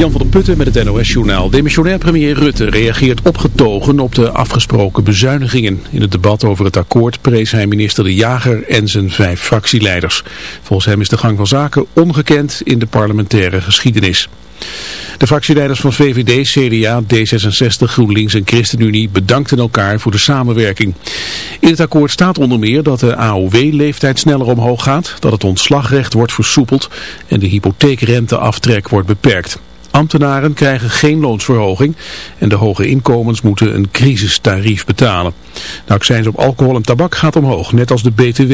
Jan van der Putten met het NOS-journaal. Demissionair premier Rutte reageert opgetogen op de afgesproken bezuinigingen. In het debat over het akkoord prees hij minister De Jager en zijn vijf fractieleiders. Volgens hem is de gang van zaken ongekend in de parlementaire geschiedenis. De fractieleiders van VVD, CDA, D66, GroenLinks en ChristenUnie bedankten elkaar voor de samenwerking. In het akkoord staat onder meer dat de AOW-leeftijd sneller omhoog gaat, dat het ontslagrecht wordt versoepeld en de hypotheekrenteaftrek wordt beperkt. Ambtenaren krijgen geen loonsverhoging en de hoge inkomens moeten een crisistarief betalen. De accijns op alcohol en tabak gaat omhoog, net als de BTW.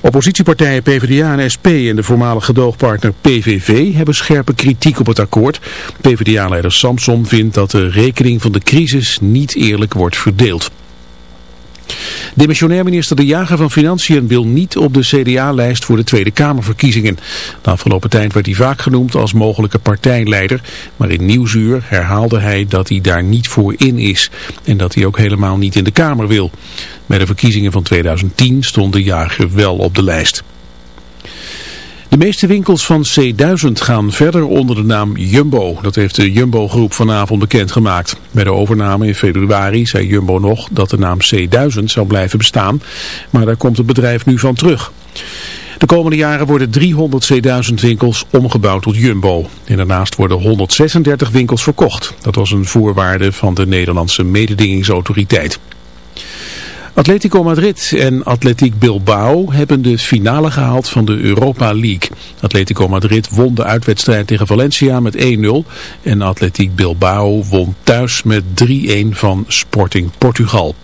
Oppositiepartijen PvdA en SP en de voormalige gedoogpartner PVV hebben scherpe kritiek op het akkoord. PvdA-leider Samson vindt dat de rekening van de crisis niet eerlijk wordt verdeeld. Demissionair minister De Jager van Financiën wil niet op de CDA-lijst voor de Tweede Kamerverkiezingen. De afgelopen tijd werd hij vaak genoemd als mogelijke partijleider, maar in Nieuwsuur herhaalde hij dat hij daar niet voor in is en dat hij ook helemaal niet in de Kamer wil. Bij de verkiezingen van 2010 stond De Jager wel op de lijst. De meeste winkels van C1000 gaan verder onder de naam Jumbo. Dat heeft de Jumbo-groep vanavond bekendgemaakt. Bij de overname in februari zei Jumbo nog dat de naam C1000 zou blijven bestaan. Maar daar komt het bedrijf nu van terug. De komende jaren worden 300 C1000 winkels omgebouwd tot Jumbo. En daarnaast worden 136 winkels verkocht. Dat was een voorwaarde van de Nederlandse mededingingsautoriteit. Atletico Madrid en Atletiek Bilbao hebben de finale gehaald van de Europa League. Atletico Madrid won de uitwedstrijd tegen Valencia met 1-0 en Atletiek Bilbao won thuis met 3-1 van Sporting Portugal.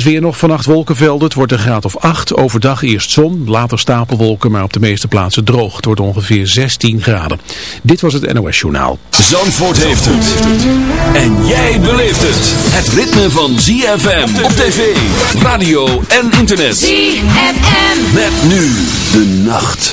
Het weer nog vannacht wolkenvelden. Het wordt een graad of 8. Overdag eerst zon, later stapelwolken, maar op de meeste plaatsen droog. Het wordt ongeveer 16 graden. Dit was het NOS Journaal. Zandvoort heeft het. En jij beleeft het. Het ritme van ZFM op tv, radio en internet. ZFM. Met nu de nacht.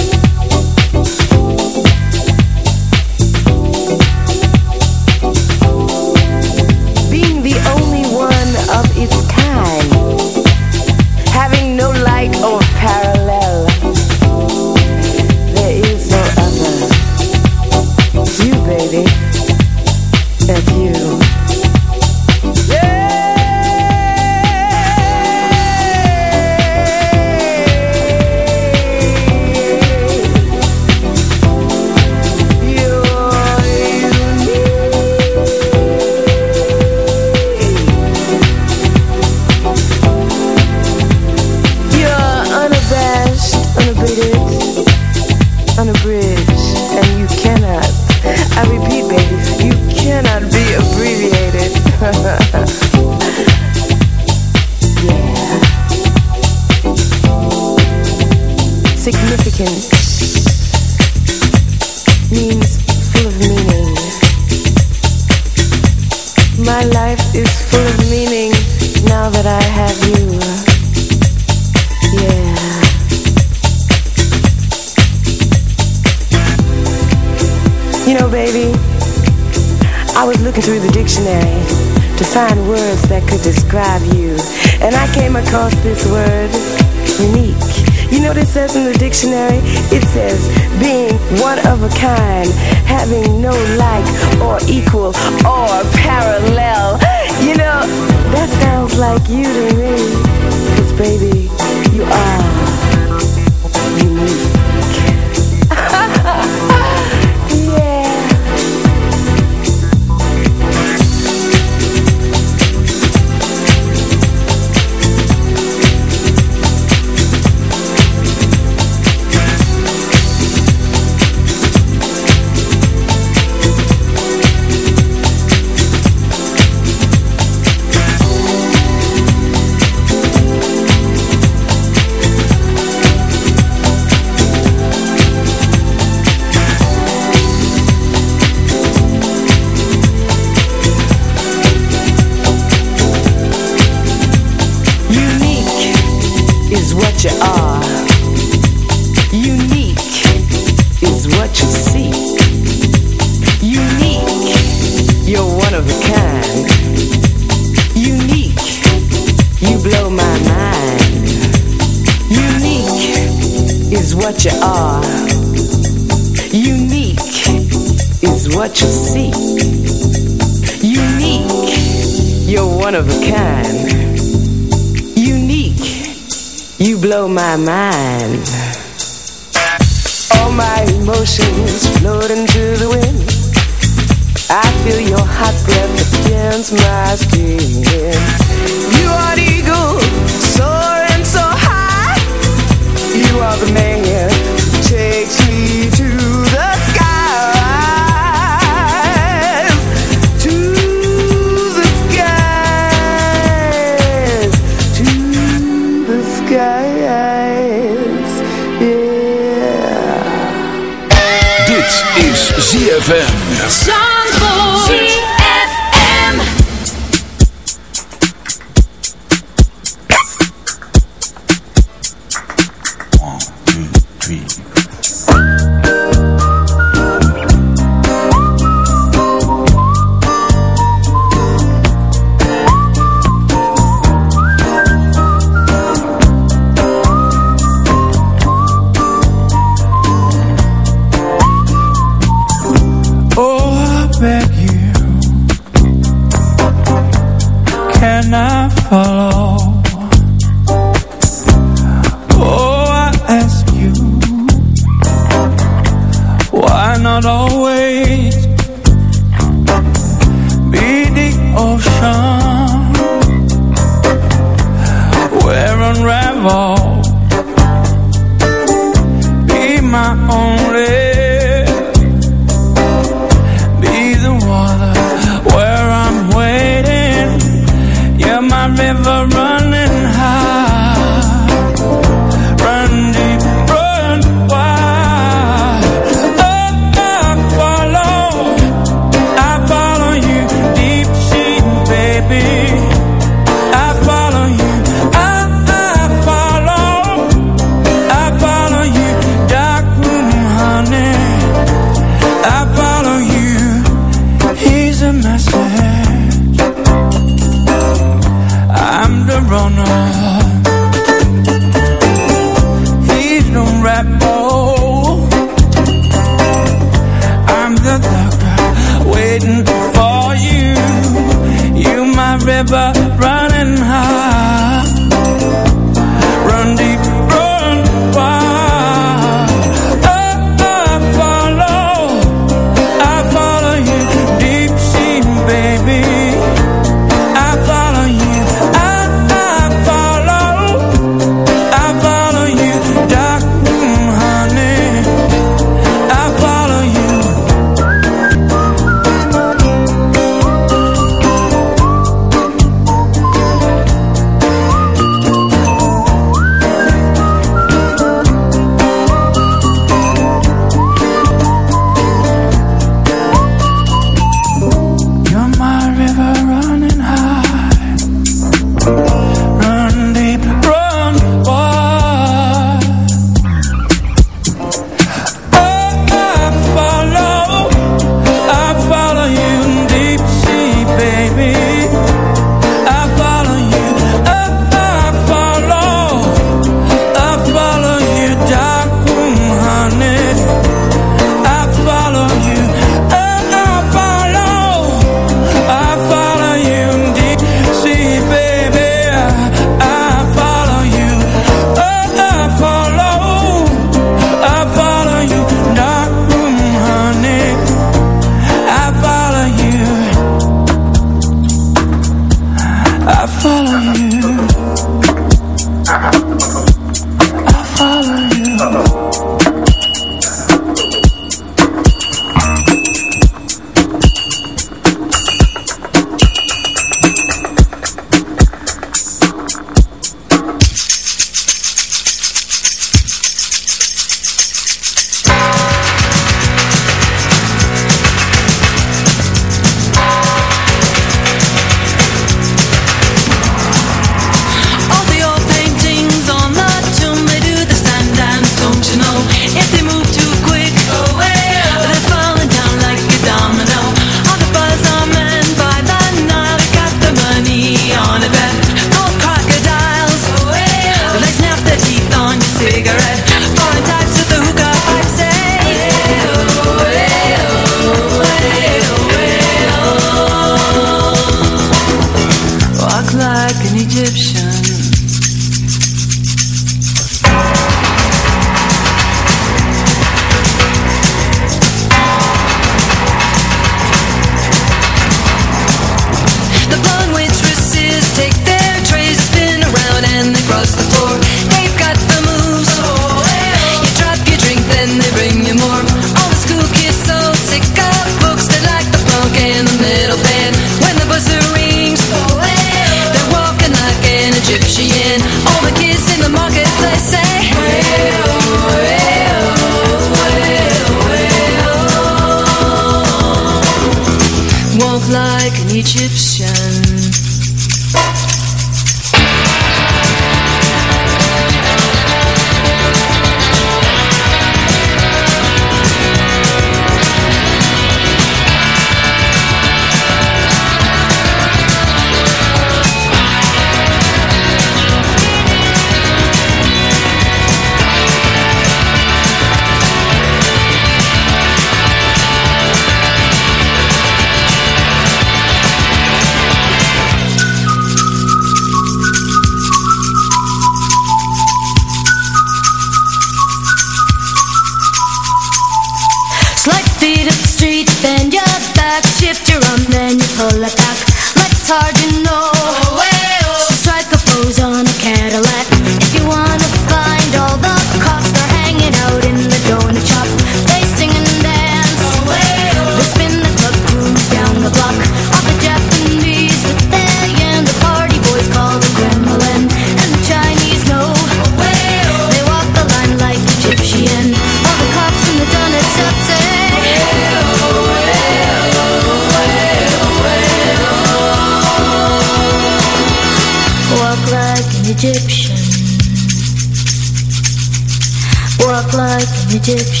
gidecek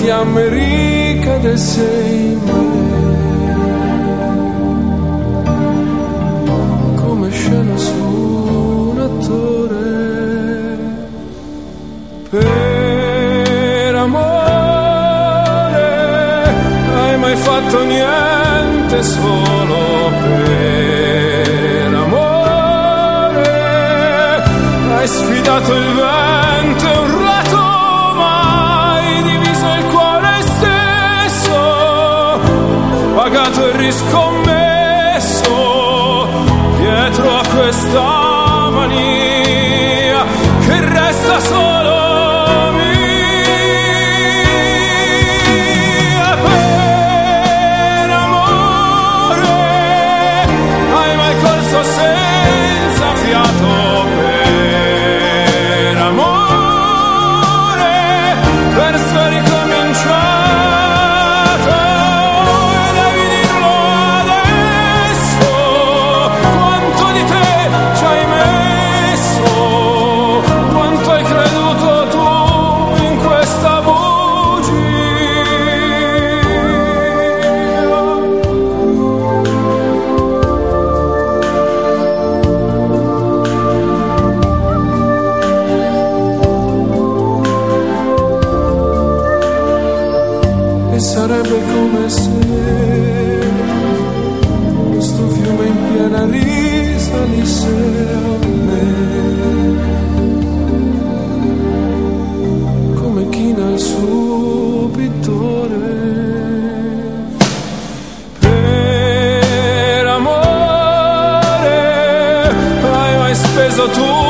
fiamme ricade in me come scena su un attore. Per amore hai mai fatto niente solo per amore? Hai sfidato il vento It's called so tun.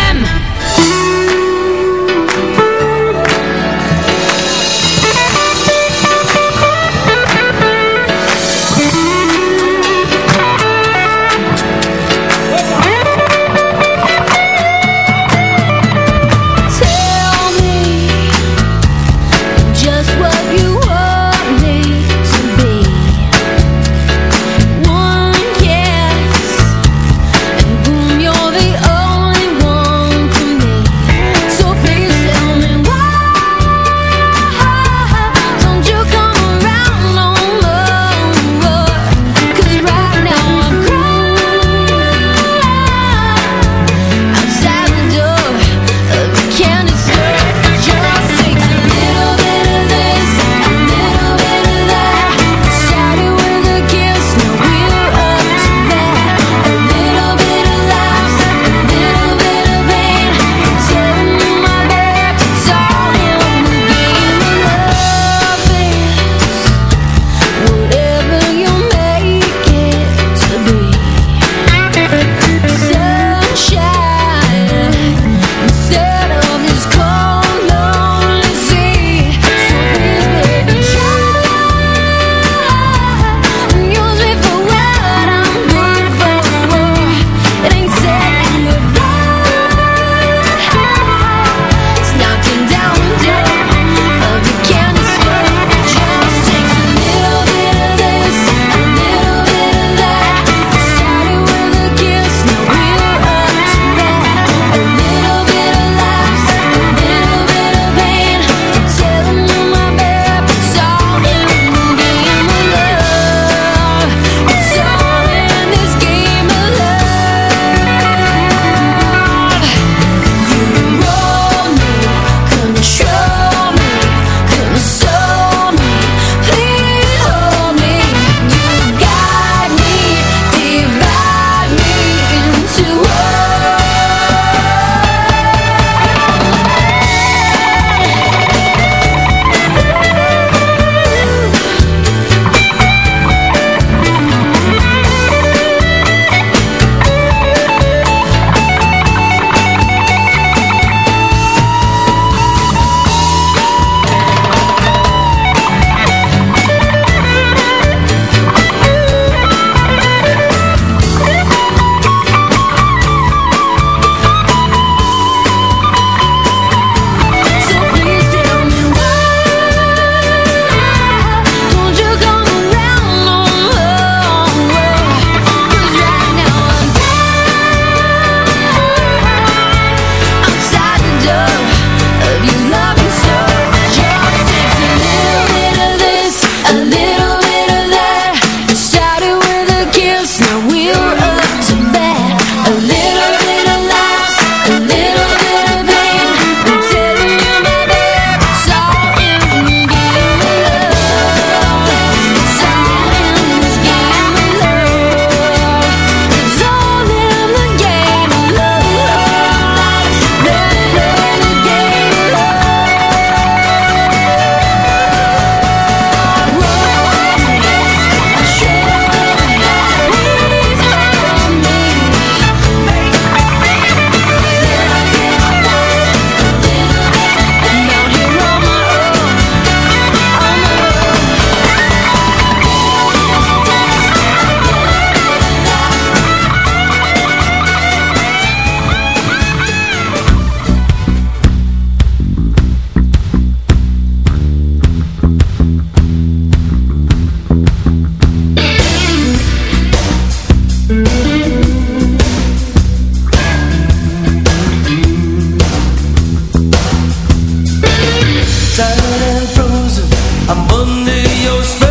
radio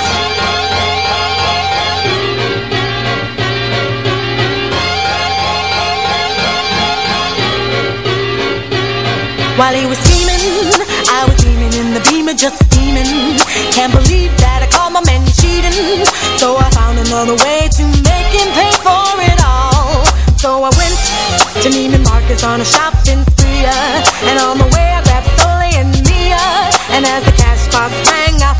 While he was scheming, I was beaming in the beamer, just steaming. Can't believe that I caught my man cheating. So I found another way to make him pay for it all. So I went to Neiman Marcus on a shopping spree, uh, and on the way I grabbed Sully and Mia, and as the cash box rang, I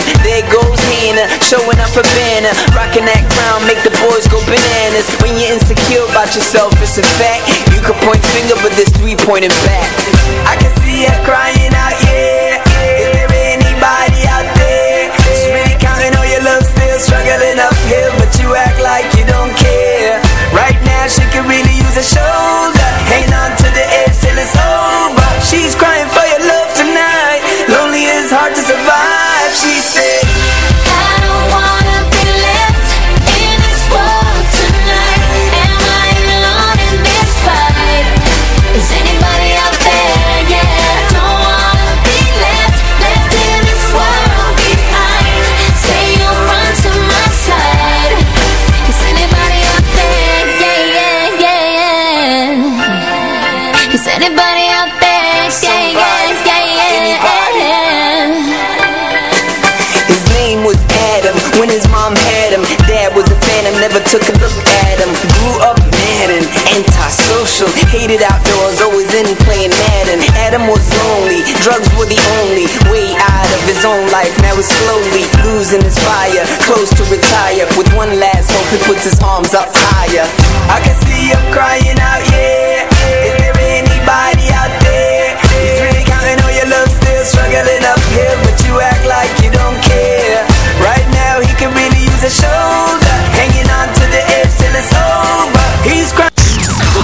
anthem. There goes Hannah, showing up for banner. Rocking that crown, make the boys go bananas. When you're insecure about yourself, it's a fact. You can point finger, but there's three pointing back. I can see her crying out, yeah. Is there anybody out there? She's really counting on your love, still struggling uphill, but you act like you don't care. Right now, she could really use a shoulder. Hang on to the edge till it's over. She's crying for your Hated outdoors, always in playing Madden. Adam was lonely, drugs were the only way out of his own life. Now he's slowly losing his fire, close to retire. With one last hope, he puts his arms up higher. I can see him crying out, yeah. Is there anybody out there? He's really counting on your love, still struggling uphill, but you act like you don't care. Right now, he can really use a shoulder, hanging on to the edge till it's over. He's crying.